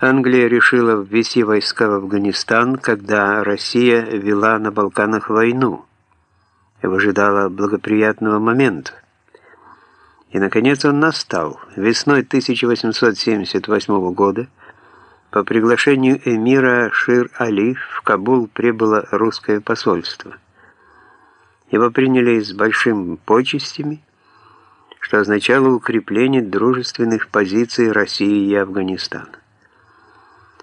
Англия решила ввести войска в Афганистан, когда Россия вела на Балканах войну и выжидала благоприятного момента. И, наконец, он настал. Весной 1878 года по приглашению эмира Шир-Али в Кабул прибыло русское посольство. Его приняли с большими почестями, что означало укрепление дружественных позиций России и Афганистана.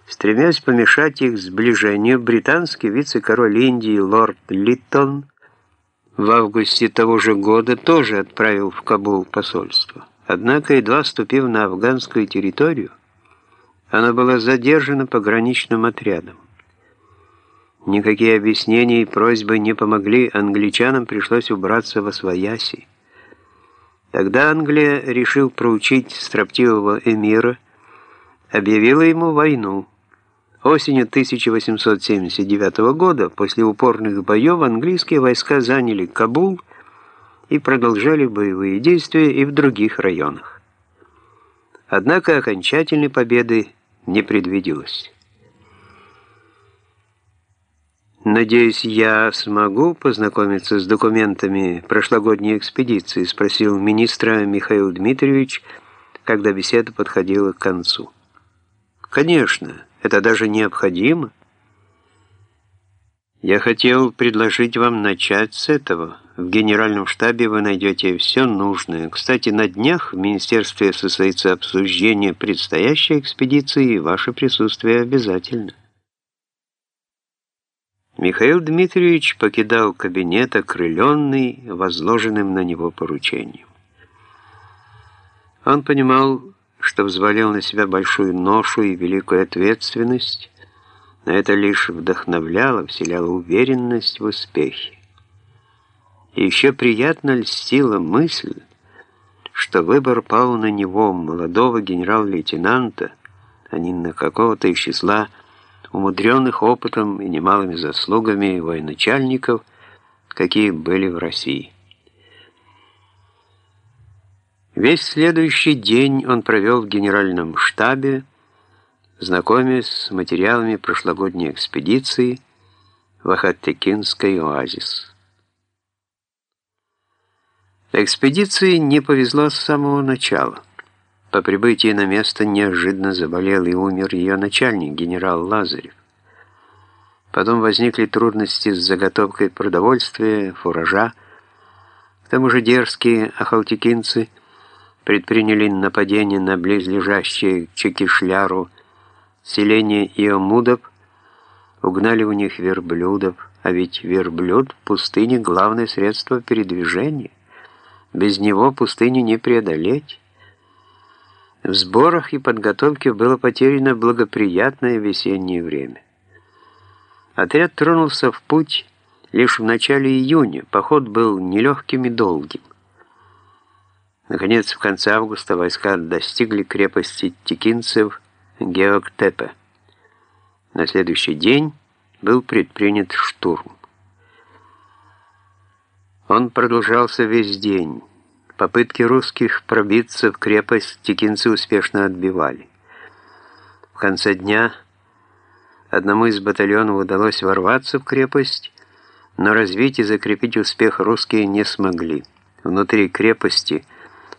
Стремясь помешать их сближению, британский вице-король Индии лорд Литтон в августе того же года тоже отправил в Кабул посольство. Однако, едва ступив на афганскую территорию, она была задержана пограничным отрядом. Никакие объяснения и просьбы не помогли, англичанам пришлось убраться во свояси. Тогда Англия, решил проучить строптивого эмира, объявила ему войну. Осенью 1879 года, после упорных боев, английские войска заняли Кабул и продолжали боевые действия и в других районах. Однако окончательной победы не предвиделось. «Надеюсь, я смогу познакомиться с документами прошлогодней экспедиции?» спросил министра Михаил Дмитриевич, когда беседа подходила к концу. «Конечно, это даже необходимо. Я хотел предложить вам начать с этого. В генеральном штабе вы найдете все нужное. Кстати, на днях в министерстве состоится обсуждение предстоящей экспедиции, и ваше присутствие обязательно». Михаил Дмитриевич покидал кабинет, окрыленный возложенным на него поручением. Он понимал, что взвалил на себя большую ношу и великую ответственность, но это лишь вдохновляло, вселяло уверенность в успехе. И еще приятно льстила мысль, что выбор пал на него, молодого генерал-лейтенанта, а не на какого-то из числа умудренных опытом и немалыми заслугами военачальников, какие были в России. Весь следующий день он провел в генеральном штабе, знакомясь с материалами прошлогодней экспедиции в Ахаттекинский оазис. Экспедиции не повезло с самого начала. По прибытии на место неожиданно заболел и умер ее начальник, генерал Лазарев. Потом возникли трудности с заготовкой продовольствия, фуража. К тому же дерзкие ахалтекинцы предприняли нападение на близлежащее к Чекишляру селение Иомудов, угнали у них верблюдов, а ведь верблюд в пустыне – главное средство передвижения. Без него пустыню не преодолеть. В сборах и подготовке было потеряно благоприятное весеннее время. Отряд тронулся в путь лишь в начале июня. Поход был нелегким и долгим. Наконец, в конце августа войска достигли крепости текинцев Геоктепе. На следующий день был предпринят штурм. Он продолжался весь день. Попытки русских пробиться в крепость текинцы успешно отбивали. В конце дня одному из батальонов удалось ворваться в крепость, но развить и закрепить успех русские не смогли. Внутри крепости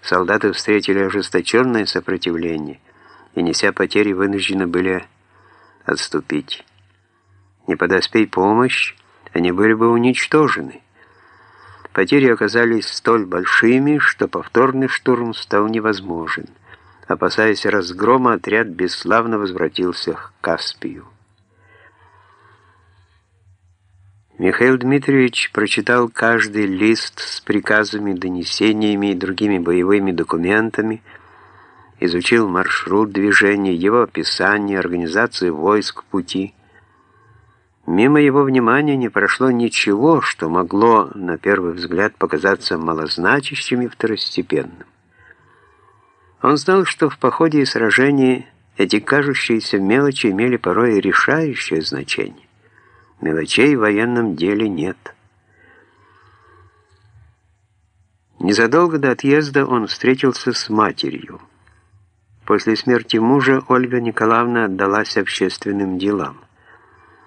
солдаты встретили ожесточенное сопротивление и, неся потери, вынуждены были отступить. Не подоспей помощь, они были бы уничтожены. Потери оказались столь большими, что повторный штурм стал невозможен. Опасаясь разгрома, отряд бесславно возвратился к Каспию. Михаил Дмитриевич прочитал каждый лист с приказами, донесениями и другими боевыми документами, изучил маршрут движения, его описание, организацию войск пути – Мимо его внимания не прошло ничего, что могло, на первый взгляд, показаться малозначащим и второстепенным. Он знал, что в походе и сражении эти кажущиеся мелочи имели порой решающее значение. Мелочей в военном деле нет. Незадолго до отъезда он встретился с матерью. После смерти мужа Ольга Николаевна отдалась общественным делам.